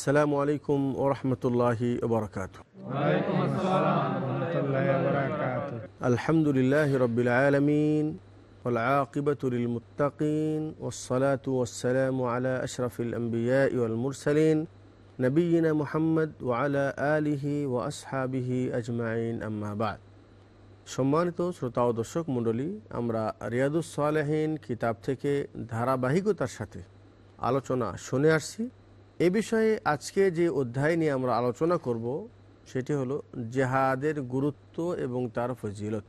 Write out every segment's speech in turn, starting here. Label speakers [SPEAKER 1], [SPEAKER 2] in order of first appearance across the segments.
[SPEAKER 1] السلام عليكم ورحمة الله وبركاته
[SPEAKER 2] ওয়ালাইকুম আসসালাম রহমতুল্লাহ বরাকাত
[SPEAKER 1] الحمد لله رب العالمين والعاقبة للمتقين والصلاة والسلام على أشرف الأنبياء والمرسلين نبينا محمد وعلى آله وأصحابه أجمعين أما بعد সম্মানিত শ্রোতা ও দর্শক মণ্ডলী আমরা রিয়াদুস সালেহীন কিতাব থেকে ধারাবাহিকতার সাথে আলোচনা শুনে আসছি এ বিষয়ে আজকে যে অধ্যায় নিয়ে আমরা আলোচনা করব, সেটি হলো জেহাদের গুরুত্ব এবং তার ফজিলত।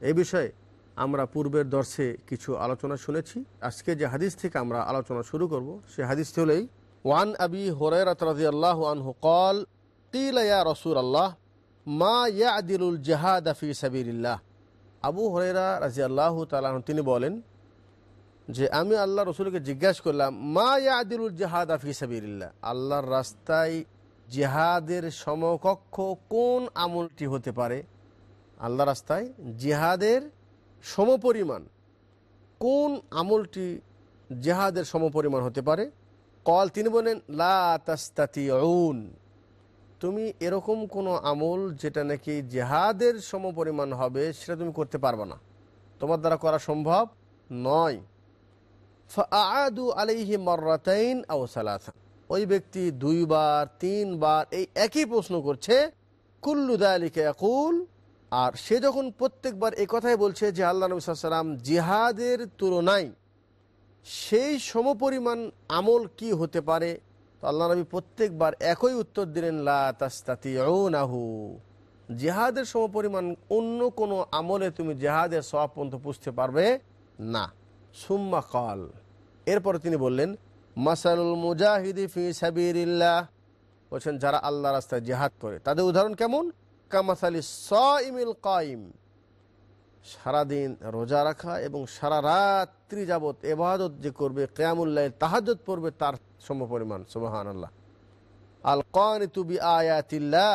[SPEAKER 1] এ বিষয়ে আমরা পূর্বের দর্শে কিছু আলোচনা শুনেছি। আজকে যে হাদিস থেকে আমরা আলোচনা শুরু করব, সে হাদিস হলেই ওয়ান আবি হরাইরাত রাদিয়াল্লাহ আনহু কল কিলা রসুল আল্লাহ মা ইয়াদিলুল জেহাদ আফি সাবির আবু হরাইরা রাদিয়াল্লাহু তালাহ তিনি বলেন যে আমি আল্লাহ রসুলকে জিজ্ঞাসা করলাম, মা ইয়াদিলুল জেহাদ ফি সাবিরিল্লাহ আল্লাহর রাস্তায় জেহাদের সমকক্ষ কোন আমলটি হতে পারে? আল্লাহ রাস্তায় জিহাদের সমপরিমাণ কোন আমলটি জেহাদের সমপরিমাণ হতে পারে? কল, তিনি বলেন, লা তাস্তাতি তুমি এরকম কোনো আমল যেটা নাকি জেহাদের সমপরিমাণ হবে, সেটা তুমি করতে পারবে না। তোমার দ্বারা করা সম্ভব নয়। আদু আলাইহি মর্রাতাইন আও সালাথা ওই ব্যক্তি দুইবার, তিনবার এই একই প্রশ্ন করছে, কুল্লু দালিকে একুল আর সে যখন প্রত্যেকবার এই কথাই বলছে যে আল্লাহ নবী সাল্লাম জিহাদের তুলনায় সেই সমপরিমাণ আমল কি হতে পারে? তো আল্লাহ নবী প্রত্যেকবার একই উত্তর দিলেন, লা তাস্তাতি নাহু জেহাদের সমপরিমাণ অন্য কোনো আমলে তুমি জেহাদের সব পর্যন্ত পুষতে পারবে না। সুম্মা কল। এরপরে তিনি বললেন, মাসালুল মুজাহিদি ফি সাবিরিল্লাহ বলছেন, যারা আল্লাহ রাস্তায় জেহাদ করে, তাদের উদাহরণ কেমন? কামাসালি ইমিল কাইম। সারাদিন রোজা রাখা এবং সারা রাত্রি যাবৎ এবাদত যে করবে কেয়ামুল্লাহ তাহাজত পড়বে তার সমপরিমাণ সুবাহান আল্লাহ আল কান তুবি আয়াতিল্লাহ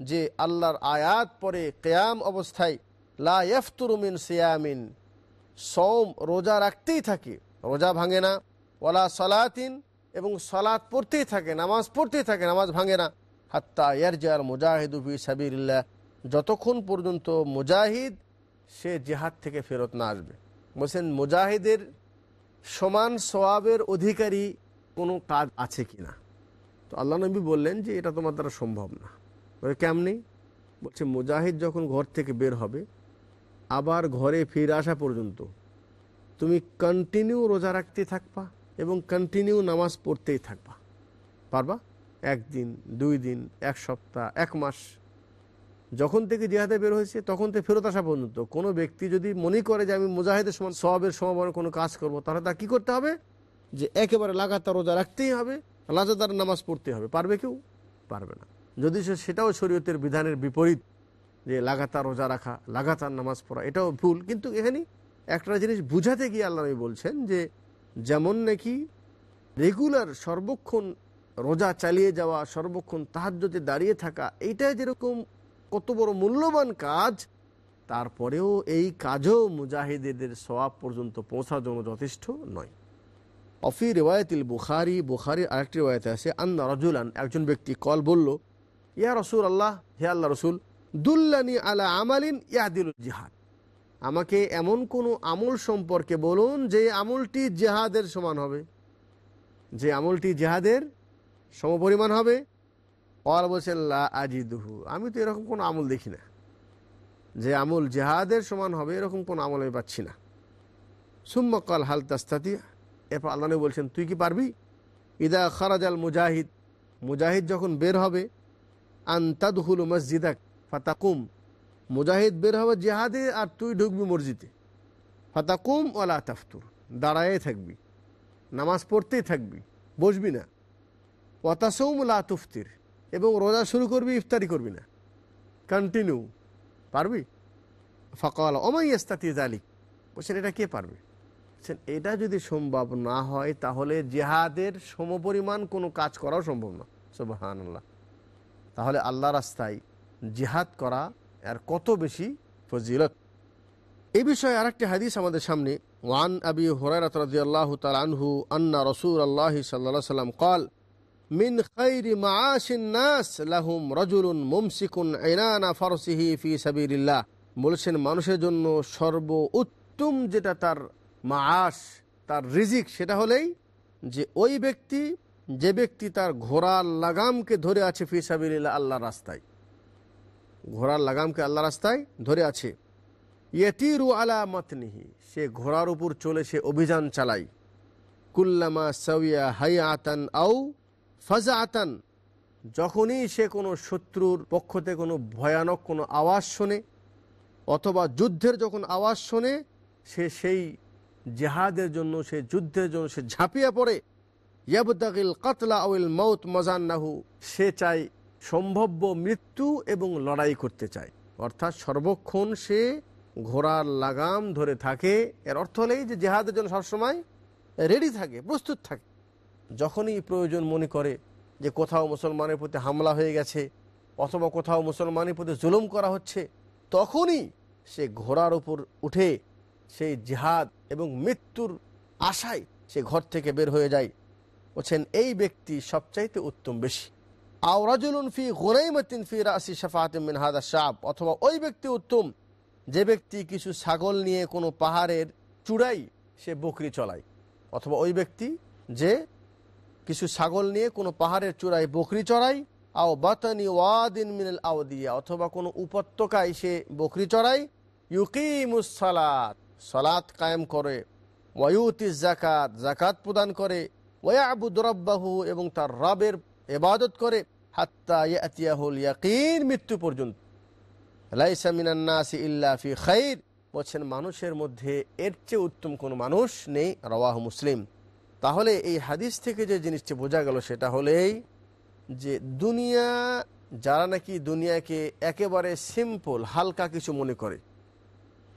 [SPEAKER 1] যে আল্লাহর আয়াত পরে কেয়াম অবস্থায়, লা ইফতুরুমিন সিয়ামিন। সৌম রোজা রাখতেই থাকে। রোজা ভাঙে না ওলা সলাতিন এবং সলাৎ পড়তেই থাকে, নামাজ পড়তেই থাকে, নামাজ ভাঙে না। হাত্তা ইয়ারজার মুজাহিদুফি সাবিরিল্লাহ যতক্ষণ পর্যন্ত মুজাহিদ, সে জেহাদ থেকে ফেরত না আসবে। বলছেন, মুজাহিদের সমান সোয়াবের অধিকারী কোনো কাজ আছে কি না? তো আল্লাহ নবী বললেন যে, এটা তোমার দ্বারা সম্ভব না। কেমনি? বলছে, মুজাহিদ যখন ঘর থেকে বের হবে, আবার ঘরে ফিরে আসা পর্যন্ত তুমি কন্টিনিউ রোজা রাখতে থাকবা এবং কন্টিনিউ নামাজ পড়তেই থাকবা। পারবা? একদিন, দুই দিন, এক সপ্তাহ, এক মাস। যখন থেকে জিহাদে বের হয়েছে, তখন থেকে ফেরত আসা পর্যন্ত। কোনো ব্যক্তি যদি মনে করে যে আমি মুজাহিদের সমান সবের সমাবনে কোনো কাজ করব, তাহলে তা কী করতে হবে? যে একেবারে লাগাতার রোজা রাখতেই হবে লাজাদার নামাজ পড়তে হবে। পারবে কেউ? পারবে না। যদি সে, সেটাও শরীয়তের বিধানের বিপরীত, যে লাগাতার রোজা রাখা, লাগাতার নামাজ পড়া, এটাও ভুল। কিন্তু এখানে একটা জিনিস বুঝাতে গিয়ে আল্লাহ নবী বলছেন যে যেমন নাকি রেগুলার সর্বক্ষণ রোজা চালিয়ে যাওয়া, সর্বক্ষণ তাহাজ্যতে দাঁড়িয়ে থাকা, এইটাই যেরকম কত বড় মূল্যবান কাজ, তারপরেও এই কাজও মুজাহিদের সওয়াব পর্যন্ত পৌঁছার জন্য যথেষ্ট নয়। অফি রেওয়ায়তিল বুখারি, বুখারির আরেকটি রেওয়ায়তে আছে, আন্না রজুলান, একজন ব্যক্তি কল বলল, ইয়া রসুল আল্লাহ হে আল্লাহ রসুল, দুল্লানি আলা আমালিন ইয়াদিল জিহাদ। আমাকে এমন কোনো আমল সম্পর্কে বলুন যে আমলটি জেহাদের সমান হবে। যে আমলটি জেহাদের সমপরিমাণ হবে। অল বলছেন লা আজিদুহু। আমি তো এরকম কোনো আমল দেখি না। যে আমল জেহাদের সমান হবে এরকম কোনো আমল আমি পাচ্ছি না। সুম্মকাল হাল তাস্তাতি। এরপর আল্লাহ বলছেন, তুই কি পারবি? ইদা খারাজ আল মুজাহিদ। মুজাহিদ যখন বের হবে আন্তাদহুল মসজিদাক ফাতাকুম। মুজাহিদ বের হবে জেহাদে আর তুই ঢুকবি মসজিদে। ফাতাকুম ওলা তাফতুর। দাঁড়ায়ে থাকবি। নামাজ পড়তেই থাকবি। বসবি না। ওয়াতাসৌম লা তুফতির। এবং রোজা শুরু করবি, ইফতারি করবি না। কন্টিনিউ। পারবি? ফকাল অমাই ইস্তাতি জালিক বলছেন, এটা কে পারবে? বলছেন, এটা যদি সম্ভব না হয়, তাহলে জেহাদের সমপরিমাণ কোনো কাজ করাও সম্ভব না। সুবাহান তাহলে আল্লাহ রাস্তায় জেহাদ করা এর কত বেশি ফজিলত এই বিষয়ে আরেকটি হাদিস আমাদের সামনে ওয়ান আবি হুরায়রা রাদিয়াল্লাহু তাআলা আনহু আন্না রাসূলুল্লাহ সাল্লাল্লাহু আলাইহি সাল্লাম قال من خير معاش الناس لهم رجل ممسك عنان فرسه في سبيل الله বলেছেন মানুষের জন্য সর্ব উত্তম যেটা তার মাস তার রিজিক সেটা হলেই যে ওই ব্যক্তি যে ব্যক্তি তার ঘোড়ার লাগামকে ধরে আছে ফি সাবিল্লাহ আল্লাহ রাস্তায় ঘোড়ার লাগামকে আল্লাহ রাস্তায় ধরে আছে। ইয়তিরু আলা মতনিহি, সে ঘোড়ার উপর চলে সে অভিযান চালায়। কুল্লামা সাউয়া হাই আতান আউ ফাজা আতান যখনই সে কোনো শত্রুর পক্ষতে কোনো ভয়ানক কোনো আওয়াজ শোনে, অথবা যুদ্ধের যখন আওয়াজ শোনে, সে সেই জেহাদের জন্য, সে যুদ্ধের জন্য সে ঝাঁপিয়ে পড়ে। ইয়াবদাগিল কাতলা আউল মৌত মজান্নাহু, সে চায় সম্ভাব্য মৃত্যু এবং লড়াই করতে চায়। অর্থাৎ সর্বক্ষণ সে ঘোড়ার লাগাম ধরে থাকে। এর অর্থ হলেই যে জেহাদের জন্য সবসময় রেডি থাকে, প্রস্তুত থাকে। যখনই প্রয়োজন মনে করে যে কোথাও মুসলমানের প্রতি হামলা হয়ে গেছে অথবা কোথাও মুসলমানের প্রতি জুলুম করা হচ্ছে, তখনই সে ঘোড়ার উপর উঠে সেই জেহাদ এবং মৃত্যুর আশায় সে ঘর থেকে বের হয়ে যায়। বলছেন, এই ব্যক্তি সবচাইতে উত্তম বেশি। আওরাজুলুন ফি গোরাইমতিন ফি রাসি শাফাত হাদা সাপ অথবা ওই ব্যক্তি উত্তম যে ব্যক্তি কিছু ছাগল নিয়ে কোনো পাহাড়ের চূড়াই সে বকরি চলায় অথবা ওই ব্যক্তি যে কিছু ছাগল নিয়ে কোনো পাহাড়ের চূড়ায় বকরি চড়ায় আও বাতানি ওয়াদিন মিনাল আউদিয়া অথবা কোনো উপত্যকায় সে বকরি চড়ায় ইউকিমুস সালাত সালাত কায়েম করে ওয়ুতিস জাকাত জাকাত প্রদান করে ওয়াবুদ রব্বাহু এবং তার রবের এবাদত করে, হাত্তা মৃত্যু পর্যন্ত। লাইসা মিনান্নাসি ইল্লা ফি খাইর। বলছেন, মানুষের মধ্যে এর চেয়ে উত্তম কোনো মানুষ নেই, রওয়াহ মুসলিম। তাহলে এই হাদিস থেকে যে জিনিসটি বোঝা গেল, সেটা হলেই যে দুনিয়া, যারা নাকি দুনিয়াকে একেবারে সিম্পল হালকা কিছু মনে করে,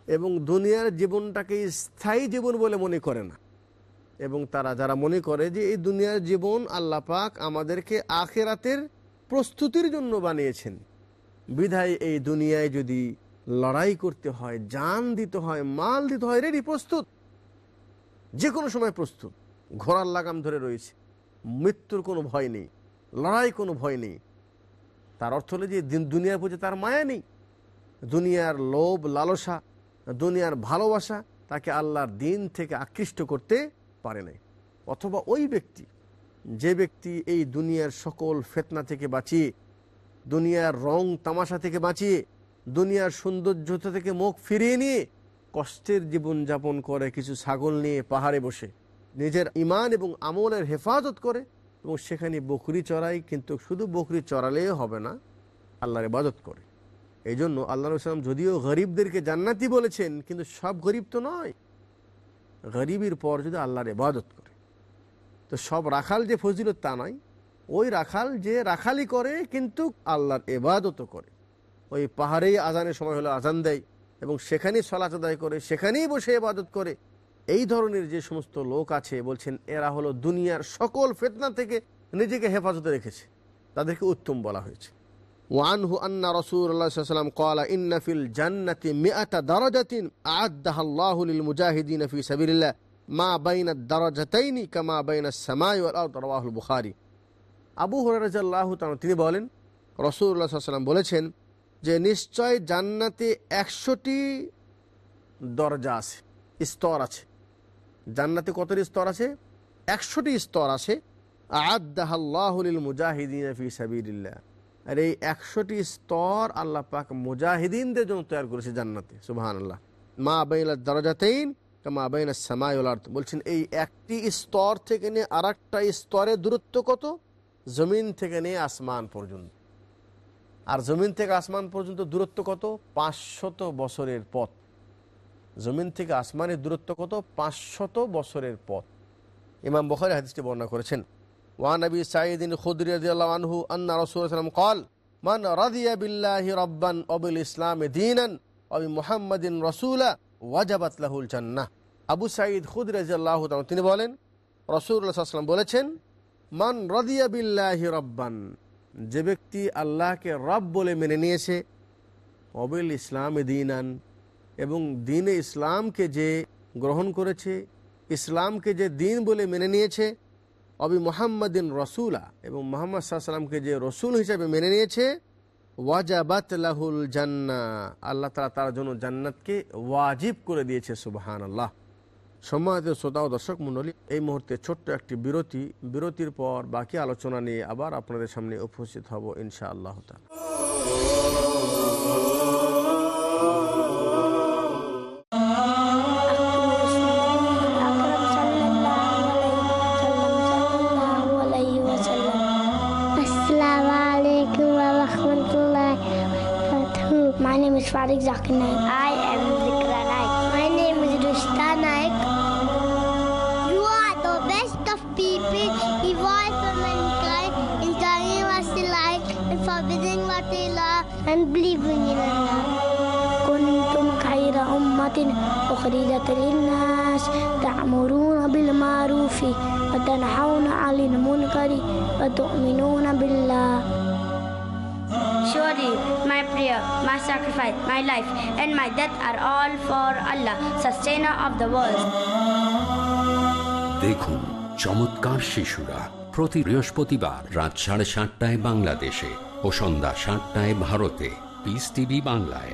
[SPEAKER 1] এবং দুনিয়ার জীবনটাকে স্থায়ী জীবন বলে মনে করে না। এবং তারা যারা মনে করে যে এই দুনিয়ার জীবন আল্লাহ পাক আমাদেরকে আখেরাতের প্রস্তুতির জন্য বানিয়েছেন, বিধায় এই দুনিয়ায় যদি লড়াই করতে হয় জান দিতে হয়, মাল দিতে হয় রেডি প্রস্তুত। যে কোনো সময় প্রস্তুত। ঘোড়ার লাগাম ধরে রয়েছে। মৃত্যুর কোনো ভয় নেই, লড়াই কোনো ভয় নেই। তার অর্থ হলো যে দিন- দুনিয়ার প্রতি তার মায়া নেই। দুনিয়ার লোভ, লালসা, দুনিয়ার ভালোবাসা তাকে আল্লাহর দিন থেকে আকৃষ্ট করতে পারে নাই। অথবা ওই ব্যক্তি, যে ব্যক্তি এই দুনিয়ার সকল ফেতনা থেকে বাঁচিয়ে দুনিয়ার রং তামাশা থেকে বাঁচিয়ে দুনিয়ার সৌন্দর্যতা থেকে মুখ ফিরিয়ে নিয়ে কষ্টের জীবন যাপন করে কিছু ছাগল নিয়ে পাহাড়ে বসে। নিজের ইমান এবং আমলের হেফাজত করে এবং সেখানে বকরি চড়াই, কিন্তু শুধু বকরি চড়ালেও হবে না, আল্লাহর ইবাদত করে। এই জন্য আল্লাহ রসলাম যদিও গরিবদেরকে জান্নাতি বলেছেন, কিন্তু সব গরিব তো নয়। গরিবের পর যদি আল্লাহর ইবাদত করে। তো সব রাখাল যে ফজিলত তা নয়, ওই রাখাল যে রাখালি করে, কিন্তু আল্লাহর এবাদতও করে। ওই পাহাড়েই আজানের সময় হলে আজান দেয় এবং সেখানেই সলাচ আদায় করে, সেখানেই বসে এবাদত করে। এই ধরনের যে সমস্ত লোক আছে, বলছেন, এরা হলো দুনিয়ার সকল ফেতনা থেকে নিজেকে হেফাজতে রেখেছে। তাদেরকে উত্তম বলা হয়েছে। ওয়ানহু আন্না রাসূলুল্লাহ সাল্লাল্লাহু আলাইহি ওয়াসাল্লাম ক্বালা ইন্না ফিল জান্নাতি মিআতা দারাজাতিন লিল মুজাহিদিন ফি সাবিলিল্লাহ। মা বাইনা দারাজাতাইনি কামা বাইনা সামাই রাওয়াহুল বুখারী। আবু তাআলা তিনি বলেন আলাইহি ওয়াসাল্লাম বলেছেন যে নিশ্চয় জান্নাতে একশোটি দরজা আছে, স্তর আছে। জান্নাতে কতটি স্তর আছে? একশোটি স্তর আছে। আদাহাল্লাহুল মুজাহিদিন ফি সাবিল্লাহ আর এই একশোটি স্তর আল্লাহ পাক মুজাহিদিনদের জন্য তৈরি করেছে জান্নাতে সুবাহান আল্লাহ মা বাইলা দরজাতেইন মা বাইনা সামায়ুল আর্থ বলছেন, এই একটি স্তর থেকে নিয়ে আর একটা স্তরের দূরত্ব কত? জমিন থেকে নিয়ে আসমান পর্যন্ত। আর জমিন থেকে আসমান পর্যন্ত দূরত্ব কত? পাঁচশত বছরের পথ। জমিন থেকে আসমানের দূরত্ব কত? পাঁচশত বছরের পথ। ইমাম বখারি হাদিসটি বর্ণনা করেছেন ওয়ান আবি সাঈদিন খুদরিয়াদু আন্না রসুলাম কল মান রাদিয়া বিল্লাহি রব্বান অবিল ইসলাম দিনান অবি মোহাম্মদিন রসুলা ওয়াজাবাত লাহুল আবু সাঈদ খুদ রাজিয়াল্লাহ তিনি বলেন রসুল্লাহাম বলেছেন মান রদিয়া রব্বান যে ব্যক্তি আল্লাহকে রব বলে মেনে নিয়েছে, অবিল ইসলাম দিনান এবং দিনে ইসলামকে যে গ্রহণ করেছে, ইসলামকে যে দিন বলে মেনে নিয়েছে অবি মোহাম্মদিন রসুলা। এবং মোহাম্মদ সাল্লামকে যে রসুল হিসাবে মেনে নিয়েছে, ওয়াজাবাত লাহুল জান্না। আল্লাহ তালা তার জন্য জান্নাতকে ওয়াজিব করে দিয়েছে সুবাহান আল্লাহ সম্মানিত শ্রোতা ও দর্শক মণ্ডলী, এই মুহূর্তে ছোট্ট একটি বিরতি, বিরতির পর বাকি আলোচনা নিয়ে আবার আপনাদের সামনে উপস্থিত হব ইনশা আল্লাহ তাআলা।
[SPEAKER 3] My name is Farid Zakir Naik. I am Zikra Naik. My name is Rushta Naik. You are the best of people, evolved for mankind, in telling us to like and forbidding what they love and believing in Allah. كنتم خير أمة أخرجت للناس تأمرون بالمعروف وتنحون عن المنكر وتؤمنون بالله
[SPEAKER 4] Surely my prayer, my sacrifice, my life, and my death are all for Allah, sustainer of the world.
[SPEAKER 5] দেখুন চমৎকার শিশুরা প্রতি বৃহস্পতিবার রাত সাড়ে সাতটায় বাংলাদেশে ও সন্ধ্যা সাতটায় ভারতে পিস টিভি বাংলায়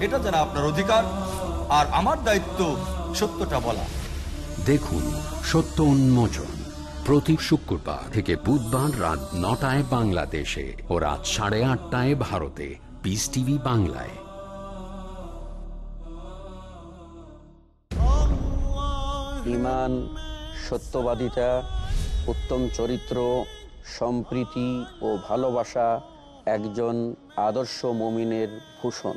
[SPEAKER 6] এটা যেন আপনার অধিকার আর আমার দায়িত্ব সত্যটা বলা।
[SPEAKER 5] দেখুন সত্য উন্মোচন প্রতি শুক্রবার থেকে বুধবার রাত নটায় বাংলাদেশে ও রাত সাড়ে আটটায় ভারতে। পিস টিভি বাংলায়।
[SPEAKER 7] ইমান সত্যবাদিতা উত্তম চরিত্র সম্প্রীতি ও ভালোবাসা একজন আদর্শ মমিনের ভূষণ।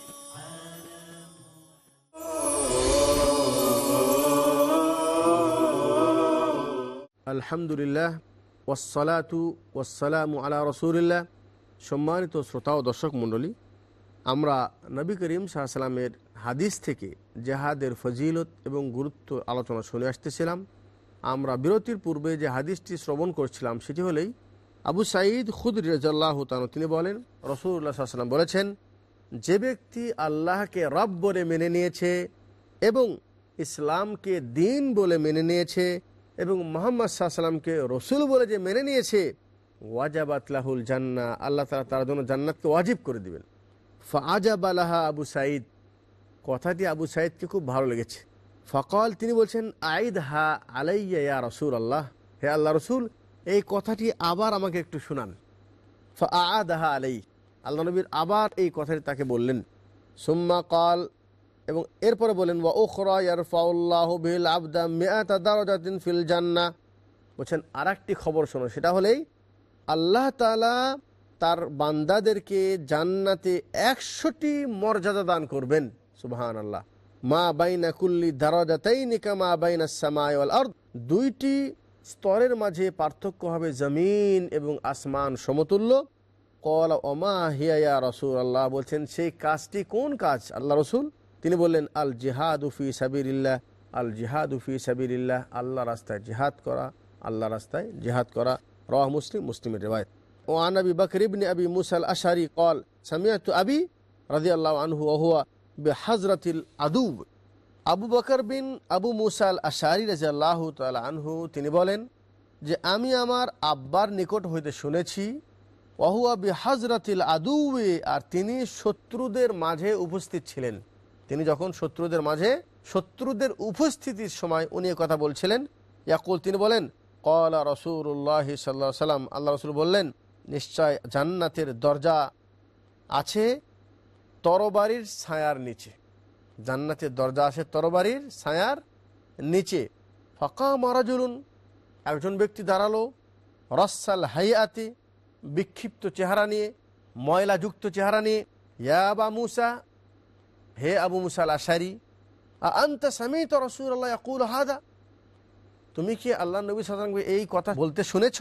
[SPEAKER 1] আলহামদুলিল্লাহ ওয়াসালাতু ওয়াসালামু আলা রসুলিল্লাহ। সম্মানিত শ্রোতা ও দর্শক মণ্ডলী, আমরা নবী করিম সাহাশালামের হাদিস থেকে জেহাদের ফজিলত এবং গুরুত্ব আলোচনা শুনে আসতেছিলাম। আমরা বিরতির পূর্বে যে হাদিসটি শ্রবণ করছিলাম, সেটি হলেই আবু সাঈদ খুদ রেজাল্লাহ তানু তিনি বলেন রসুল্লাহ সাল্লাম বলেছেন, যে ব্যক্তি আল্লাহকে রব বলে মেনে নিয়েছে এবং ইসলামকে দিন বলে মেনে নিয়েছে এবং মোহাম্মদ সাল্লামকে রসুল বলে যে মেনে নিয়েছে ওয়াজাবাতলাহুল জান্না আল্লাহ তালা তার জন্য জান্নাতকে ওয়াজিব করে দিবেন। ফাজাব আলাহা আবু সাঈদ, কথাটি আবু সাঈদকে খুব ভালো লেগেছে। ফকল, তিনি বলছেন আইদ হা আলাইয়া ইয়া রসুল আল্লাহ হে আল্লাহ রসুল, এই কথাটি আবার আমাকে একটু শুনান। শোনান ফাহা আলাই আল্লাহ নবীর আবার এই কথাটি তাকে বললেন। সুম্মা কল এবং এরপরে বলেন, ওয়া ওখরা ইয়ারফাউল্লাহ বিল আবদা মিয়াতা দারাজাতিন ফিল জান্না বলছেন আর একটি খবর শোনো, সেটা হলেই আল্লাহ তালা তার বান্দাদেরকে জান্নাতে একশোটি মর্যাদা দান করবেন। সুবাহান আল্লাহ মা বাইনা কুল্লি দারাজাতাইনিকা মা বাইনা সামায় ওয়াল আরদ। দুইটি স্তরের মাঝে পার্থক্য হবে জমিন এবং আসমান সমতুল্য। কল ওমা হিয়া রসুল আল্লাহ বলছেন, সেই কাজটি কোন কাজ? আল্লাহ রসুল তিনি বললেন, আল জিহাদ উফি সাবিরিল্লাহ আল জিহাদ উফি সাবিরিল্লাহ আল্লাহ রাস্তায় জিহাদ করা, আল্লাহ রাস্তায় জিহাদ করা। রাহ মুসলিম, মুসলিমের রেওয়ায়ত। ও আনবি বকর ইবনে আবি মুসাল আশারি কল সামিয়াত আবি রাজি আল্লাহ আনহু ওহুয়া বে হজরতিল আদুব আবু বকর বিন আবু মুসাল আশারি রাজি আল্লাহ আনহু, তিনি বলেন যে, আমি আমার আব্বার নিকট হইতে শুনেছি ওহুয়া বি হজরতিল আদুবে আর তিনি শত্রুদের মাঝে উপস্থিত ছিলেন। তিনি যখন শত্রুদের মাঝে, শত্রুদের উপস্থিতির সময় উনি কথা বলছিলেন। ইয়াকুল, তিনি বলেন কলা রসুল্লাহ সাল্লা সাল্লাম আল্লাহ রসুল বললেন, নিশ্চয় জান্নাতের দরজা আছে তরবারির ছায়ার নিচে। জান্নাতের দরজা আছে তরবারির ছায়ার নিচে। ফাঁকা মারা জুলুন একজন ব্যক্তি দাঁড়াল, রসাল হাইয়াতে, বিক্ষিপ্ত চেহারা নিয়ে, ময়লাযুক্ত চেহারা নিয়ে, ইয়া বা মুসা হে আবু মুসাল আশারি আন্ত সামিত রসুল্লাহ আকুল হাদা? তুমি কি আল্লাহ নবী সাধারণ এই কথা বলতে শুনেছ?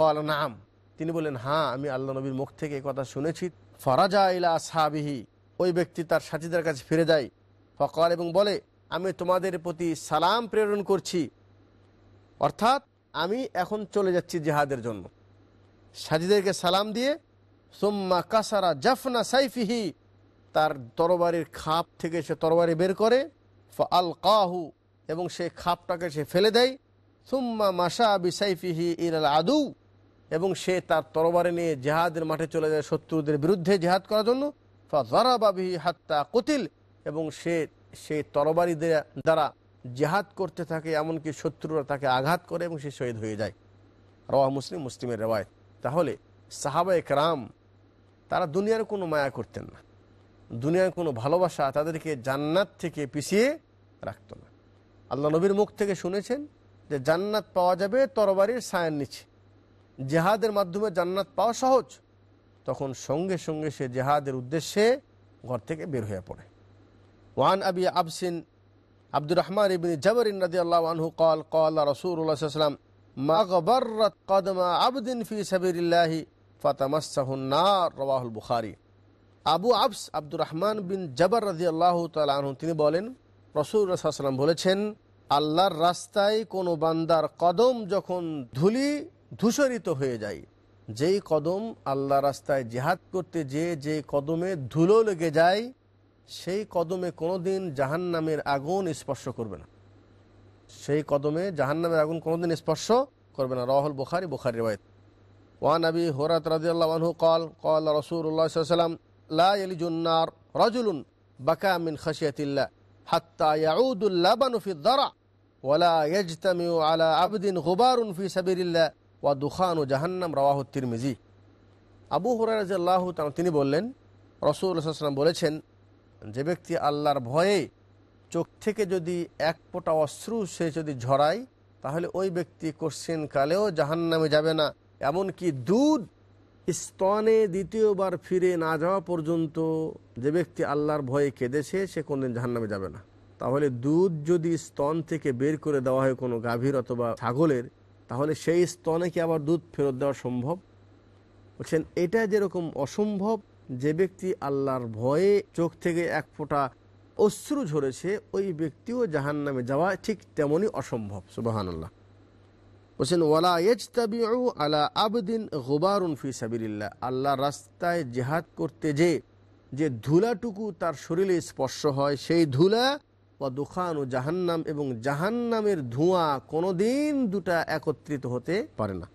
[SPEAKER 1] কল নাম। তিনি বললেন হ্যাঁ আমি আল্লাহ নবীর মুখ থেকে এই কথা শুনেছি। ফরাজা ইলা সাহাবিহি ওই ব্যক্তি তার সাথীদের কাছে ফিরে যায়। ফকল এবং বলে, আমি তোমাদের প্রতি সালাম প্রেরণ করছি। অর্থাৎ, আমি এখন চলে যাচ্ছি জেহাদের জন্য। সাজিদেরকে সালাম দিয়ে, সোম্মা কাসারা জাফনা সাইফিহি তার তরবারির খাপ থেকে সে তরবারি বের করে আল কাহু এবং সে খাপটাকে সে ফেলে দেয়, সুম্মা মাসা আবি সাইফিহি ইরাল আদু, এবং সে তার তরবারি নিয়ে জেহাদের মাঠে চলে যায় শত্রুদের বিরুদ্ধে জেহাদ করার জন্য ফাবিহি হাত্তা কতিল, এবং সে সেই তরবারি দ্বারা জেহাদ করতে থাকে, এমনকি শত্রুরা তাকে আঘাত করে এবং সে শহীদ হয়ে যায়। রওয়া মুসলিম, মুসলিমের রেওয়ায়ত। তাহলে সাহাবা একরাম তারা দুনিয়ার কোনো মায়া করতেন না। দুনিয়ার কোনো ভালোবাসা তাদেরকে জান্নাত থেকে পিছিয়ে রাখত না। আল্লাহ নবীর মুখ থেকে শুনেছেন যে জান্নাত পাওয়া যাবে তরবারির সায়ের নিচে। জেহাদের মাধ্যমে জান্নাত পাওয়া সহজ। তখন সঙ্গে সঙ্গে সে জেহাদের উদ্দেশ্যে ঘর থেকে বের হয়ে পড়ে। ওয়ান আবি আবসিন আব্দুর রহমান ইবিন জবরিন রাজি আল্লাহ আনহু কল কল রসুল্লাহাম মাগবরত কদমা আবদিন ফি সাবিরিল্লাহি ফাতামাসাহুন্নার রওয়াহুল বুখারি। আবু আবস আব্দুর রহমান বিন জবর রাজি আল্লাহ তালু তিনি বলেন রসুল রসাল্লাম বলেছেন, আল্লাহর রাস্তায় কোনো বান্দার কদম যখন ধুলি ধূসরিত হয়ে যায়, যেই কদম আল্লাহ রাস্তায় জেহাদ করতে যে যে কদমে ধুলো লেগে যায়, সেই কদমে কোনো দিন জাহান্নামের আগুন স্পর্শ করবে না। সেই কদমে জাহান্নামের আগুন কোনোদিন স্পর্শ করবে না। রহল বুখারি বুখারি রেওয়ায়ত। ওয়ান আবি হরাত রাজিয়াল্লাহ আনহু, কল কল রসুল্লাহ সাল্লাম লা ইয়ালিজুন্নার রাজুলুন বাকা মিন খাশিয়াতিল্লাহ হাত্তা ইয়াউদুল লাবানু ফি দারা ওয়ালা ইয়াজতামিউ আলা আবদিন গুবারুন ফি সাবিরিল্লাহ ওয়া দুখানু জাহান্নাম, রাওয়াহু তিরমিজি। আবু তাআলা তিনি বললেন সাল্লাল্লাহু বলেছেন, যে ব্যক্তি আল্লাহর ভয়ে চোখ থেকে যদি এক ফোঁটা অশ্রু সে যদি ঝরায়, তাহলে ওই ব্যক্তি কোশ্চিন কালেও জাহান নামে যাবে না। এমনকি দুধ স্তনে দ্বিতীয়বার ফিরে না যাওয়া পর্যন্ত যে ব্যক্তি আল্লাহর ভয়ে কেঁদেছে, সে কোনদিন জাহান নামে যাবে না। তাহলে দুধ যদি স্তন থেকে বের করে দেওয়া হয় কোনো গাভীর অথবা ছাগলের, তাহলে সেই স্তনে কি আবার দুধ ফেরত দেওয়া সম্ভব? বলছেন, এটা যেরকম অসম্ভব, যে ব্যক্তি আল্লাহর ভয়ে চোখ থেকে এক ফোঁটা অশ্রু ঝরেছে, ওই ব্যক্তিও জাহান নামে যাওয়া ঠিক তেমনই অসম্ভব। সুবাহান আল্লাহ বলছেন, ওয়ালা ইজতাবিউ আলা আবদিন গোবারুন ফি সাবিল্লা আল্লাহ রাস্তায় জেহাদ করতে যে যে ধুলাটুকু তার শরীরে স্পর্শ হয়, সেই ধুলা বা দুখান ও জাহান্নাম এবং জাহান্নামের ধোঁয়া কোনোদিন দুটা একত্রিত হতে পারে না।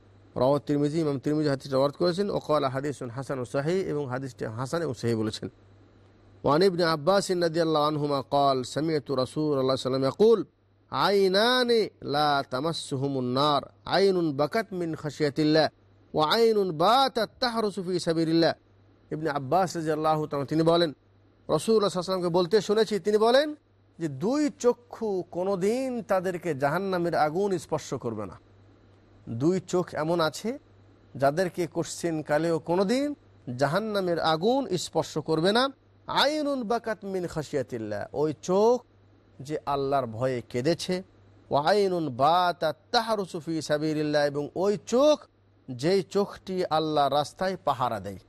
[SPEAKER 1] রওয়াত তিরমিজি, ইমাম তিরমিজি হাদিসটা রওয়াত করেছেন ওকাল হাদিসুন হাসান ও সাহি এবং হাদিসটি হাসান এবং সাহি বলেছেন। ওয়ানিবনে আব্বাস নদী আল্লাহ আনহুমা কল সামিয়ত রাসূল আল্লাহ সাল্লাম ইয়াকুল আইনানে লা তামাসুহুমুন্নার আইনুন বাকাত মিন খাসিয়াতিল্লা ও আইনুন বা তাহরসুফি সাবিরিল্লা ইবনে আব্বাস রাজিয়াল্লাহ তিনি বলেন রসুল আসলামকে বলতে শুনেছি, তিনি বলেন যে দুই চক্ষু কোনো দিন তাদেরকে জাহান্নামের আগুন স্পর্শ করবে না। দুই চোখ এমন আছে, যাদেরকে কোশ্চিন কালেও কোনোদিন জাহান্নামের আগুন স্পর্শ করবে না। আইনুন বাকাত মিন খাসিয়াতিল্লা ওই চোখ যে আল্লাহর ভয়ে কেঁদেছে। ওয়াইনুন বা তাহারুসুফি সাবিরিল্লাহ এবং ওই চোখ, যেই চোখটি আল্লাহ রাস্তায় পাহারা দেয়।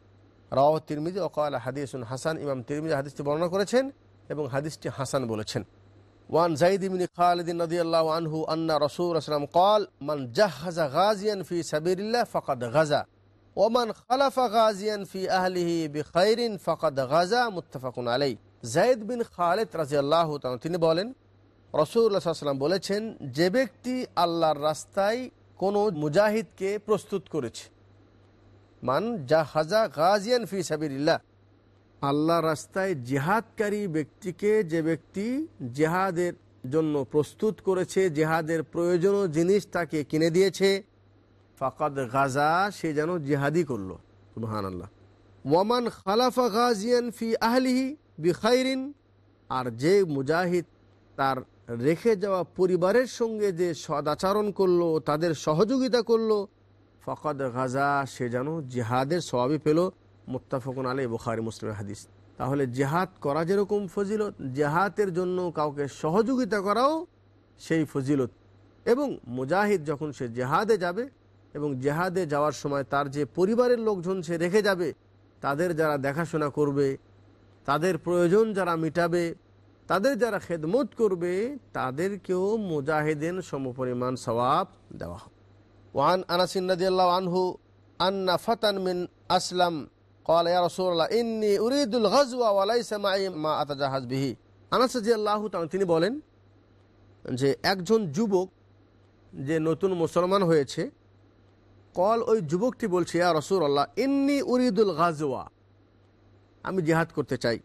[SPEAKER 1] রাও তিরমিজি ওকাল হাদিসুন হাসান, ইমাম তিরমিজি হাদিসটি বর্ণনা করেছেন এবং হাদিসটি হাসান বলেছেন। ওয়ান জাইদ ইবিন খালিদিন নদী আল্লাহ আনহু আন্না রসুল আসলাম কল মান জাহাজা গাজিয়ান ফি সাবিরিল্লা ফকাদ গাজা ওমান খালাফা গাজিয়ান ফি আহলিহি বি খৈরিন ফকাদ গাজা মুত্তাফাকুন আলাই জায়দ বিন খালেদ রাজিয়াল্লাহ তিনি বলেন রসুল্লাহ সাল্লাম বলেছেন, যে ব্যক্তি আল্লাহর রাস্তায় কোনো মুজাহিদকে প্রস্তুত করেছে, মান যা হাজা গাজিয়ান ফি সাবিল্লাহ আল্লাহ রাস্তায় জেহাদকারী ব্যক্তিকে যে ব্যক্তি জেহাদের জন্য প্রস্তুত করেছে, জেহাদের প্রয়োজনীয় জিনিস তাকে কিনে দিয়েছে, ফাকাদ গাজা সে যেন জেহাদি করল সুবাহান আল্লাহ ওয়ামান খালাফা গাজিয়ান ফি আহলিহি বিখাইরিন, আর যে মুজাহিদ তার রেখে যাওয়া পরিবারের সঙ্গে যে সদাচরণ করল, তাদের সহযোগিতা করল, ফকদ গাজা সে যেন জেহাদের সবাবই পেল। মুত্তাফকুন আলী বুখারি মুসলিম হাদিস। তাহলে জেহাদ করা যেরকম ফজিলত, জেহাদের জন্য কাউকে সহযোগিতা করাও সেই ফজিলত। এবং মুজাহিদ যখন সে জেহাদে যাবে এবং জেহাদে যাওয়ার সময় তার যে পরিবারের লোকজন সে রেখে যাবে, তাদের যারা দেখাশোনা করবে তাদের প্রয়োজন যারা মিটাবে তাদের যারা খেদমত করবে তাদেরকেও মুজাহিদিন সমপরিমাণ সবাব দেওয়া হবে ওয়ান আনাসিন রাদিয়াল্লাহ আনহু আন্না ফাতান মিন আসলাম قال يا رسول الله إني أريد الغزو وليس معي ما أتجهز به আনাস রাদিয়াল্লাহু তাআলা তিনি বলেন যে একজন যুবক যে নতুন মুসলমান হয়েছে কল ওই যুবকটি বলছে ইয়া রসুল আল্লাহ ইন্নি উরিদুল গাজওয়া আমি জেহাদ করতে চাই।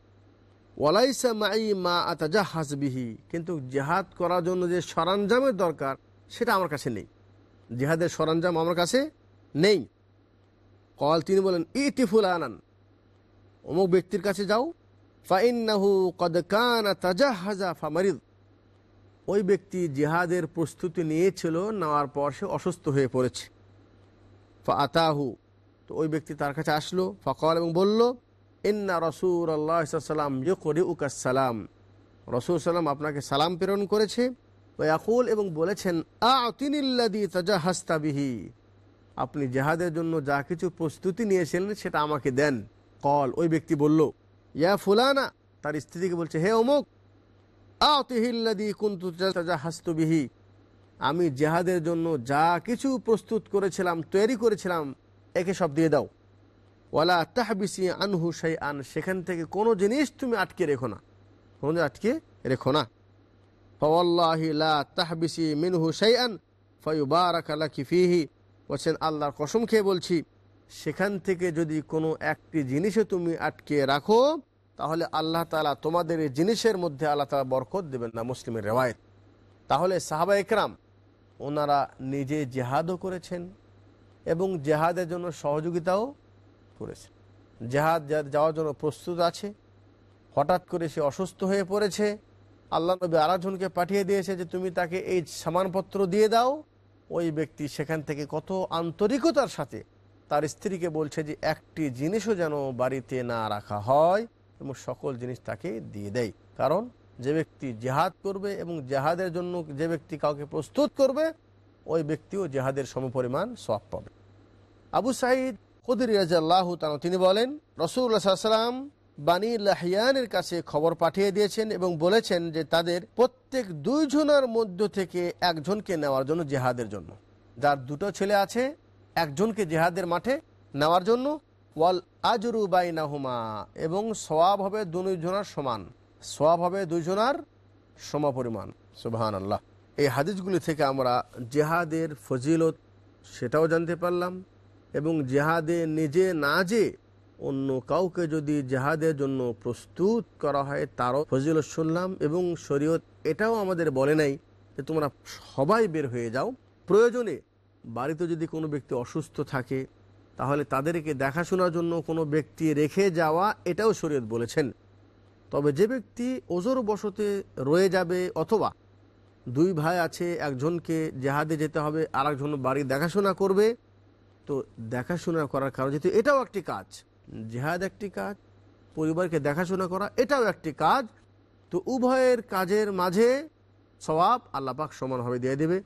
[SPEAKER 1] ওয়ালাইসা মাই মা আতাজা হাসবিহি কিন্তু জেহাদ করার জন্য যে সরঞ্জামের দরকার, সেটা আমার কাছে নেই। জেহাদের সরঞ্জাম আমার কাছে নেই। কল তিনি বলেন ইতিফুল আনান অমুক ব্যক্তির কাছে যাও। ফাইন্নাহু কদ কানা তাজা হাজা ফামারিদ। ওই ব্যক্তি জেহাদের প্রস্তুতি নিয়েছিল, নেওয়ার পর সে অসুস্থ হয়ে পড়েছে। ফা আতাহু। তো ওই ব্যক্তি তার কাছে আসলো ফকল এবং বলল ইন্না রসুল আল্লাহ সাল্লাম ইকরি উকাসালাম রসুল সাল্লাম আপনাকে সালাম প্রেরণ করেছে। ওয়াকুল এবং বলেছেন আতিনিল্লাদি তাজা হাস্তাবিহি আপনি জেহাদের জন্য যা কিছু প্রস্তুতি নিয়েছিলেন সেটা আমাকে দেন। কল, ওই ব্যক্তি বলল, ইয়া ফুলানা? তার স্ত্রীকে বলছে, হে অমুক আতিহিল্লাদি কুন্তু তাজা হাস্তবিহি আমি জেহাদের জন্য যা কিছু প্রস্তুত করেছিলাম, তৈরি করেছিলাম, একে সব দিয়ে দাও। ওয়ালা তাহবিসি আনহু সেই আন সেখান থেকে কোনো জিনিস তুমি আটকে রেখো না। কোনো আটকে রেখো না। ফওয়াল্লাহিলা তাহবিসি মিনহু সেই আন ফয়ুবারাকালাকি ফিহি। বলছেন, আল্লাহর কসম খেয়ে বলছি, সেখান থেকে যদি কোনো একটি জিনিসও তুমি আটকে রাখো, তাহলে আল্লাহ তালা তোমাদের এই জিনিসের মধ্যে আল্লাহ তালা বরকত দেবেন না মুসলিমের রেওয়ায়ত। তাহলে সাহাবা একরাম, ওনারা নিজে জেহাদও করেছেন এবং জেহাদের জন্য সহযোগিতাও করেছেন জেহাদ যাওয়ার জন্য প্রস্তুত আছে। হঠাৎ করে সে অসুস্থ হয়ে পড়েছে। আল্লাহ নবী আরেকজনকে পাঠিয়ে দিয়েছে যে, তুমি তাকে এই সামানপত্র দিয়ে দাও। ওই ব্যক্তি সেখান থেকে কত আন্তরিকতার সাথে তার স্ত্রীকে বলছে যে, একটি জিনিসও যেন বাড়িতে না রাখা হয় এবং সকল জিনিস তাকে দিয়ে দেয় কারণ যে ব্যক্তি জেহাদ করবে এবং জেহাদের জন্য যে ব্যক্তি কাউকে প্রস্তুত করবে, ওই ব্যক্তিও জেহাদের সমপরিমাণ সব পাবে। আবু সাইদ খুদির রাজাল্লাহ তিনি বলেন রসুল্লাহাম বানী লাহিয়ানের কাছে খবর পাঠিয়ে দিয়েছেন এবং বলেছেন যে তাদের প্রত্যেক দুইজনের মধ্য থেকে একজনকে নেওয়ার জন্য জেহাদের জন্য। যার দুটো ছেলে আছে, একজনকে জেহাদের মাঠে নেওয়ার জন্য। ওয়াল আজরু বাইনাহুমা, এবং সওয়াব হবে দুজনার সমান। সওয়াব হবে দুইজনার সমপরিমাণ। সুবাহান আল্লাহ এই হাদিসগুলি থেকে আমরা জেহাদের ফজিলত সেটাও জানতে পারলাম। এবং জেহাদে নিজে না যে অন্য কাউকে যদি জেহাদের জন্য প্রস্তুত করা হয়, তারও ফজিলত শুনলাম এবং শরীয়ত এটাও আমাদের বলে নাই যে তোমরা সবাই বের হয়ে যাও। প্রয়োজনে বাড়িতে যদি কোনো ব্যক্তি অসুস্থ থাকে, তাহলে তাদেরকে দেখাশোনার জন্য কোনো ব্যক্তি রেখে যাওয়া এটাও শরীয়ত বলেছেন। তবে যে ব্যক্তি ওজোর বসতে রয়ে যাবে অথবা দুই ভাই আছে, একজনকে জেহাদে যেতে হবে আর একজন বাড়ি দেখাশোনা করবে তো দেখাশোনা করার কারণ, যেহেতু এটাও একটি কাজ, জেহাদ একটি কাজ, পরিবারকে দেখাশোনা করা, এটাও একটি কাজ, তো উভয়ের কাজের মাঝে সবাব আল্লাপাক সমানভাবে দিয়ে দেবে।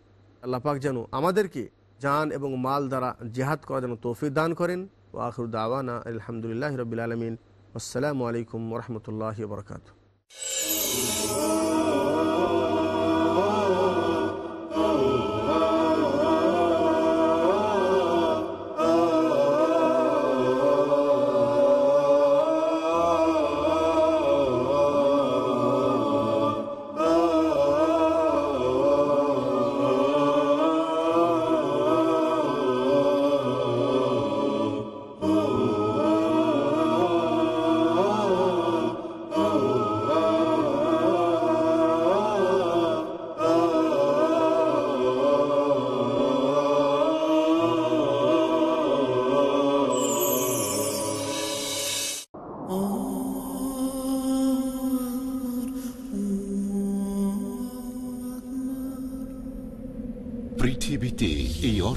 [SPEAKER 1] আল্লাপাক যেন আমাদেরকে জান এবং মাল দ্বারা জেহাদ করা যেন তৌফিক দান করেন। ও আখরুদ দাওয়ানা আলহামদুলিল্লাহ রবিল আলমিন। আসসালামু আলাইকুম রহমতুল্লাহ বরকাত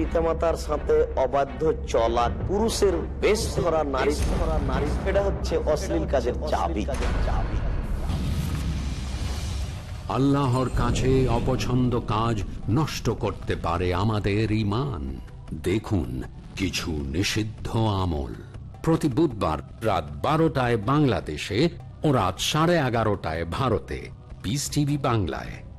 [SPEAKER 7] পিতামাতার সাথে অবাধ্য চলা পুরুষের বেশ ধরা নারী ধরা নারী। এটা হচ্ছে অশ্লীল কাজের চাবি। চাবি।
[SPEAKER 5] আল্লাহর কাছে অপছন্দ কাজ নষ্ট করতে পারে আমাদের ইমান দেখুন কিছু নিষিদ্ধ আমল। প্রতি বুধবার রাত বারোটায় বাংলাদেশে ও রাত সাড়ে এগারোটায় ভারতে। পিস টিভি বাংলায়।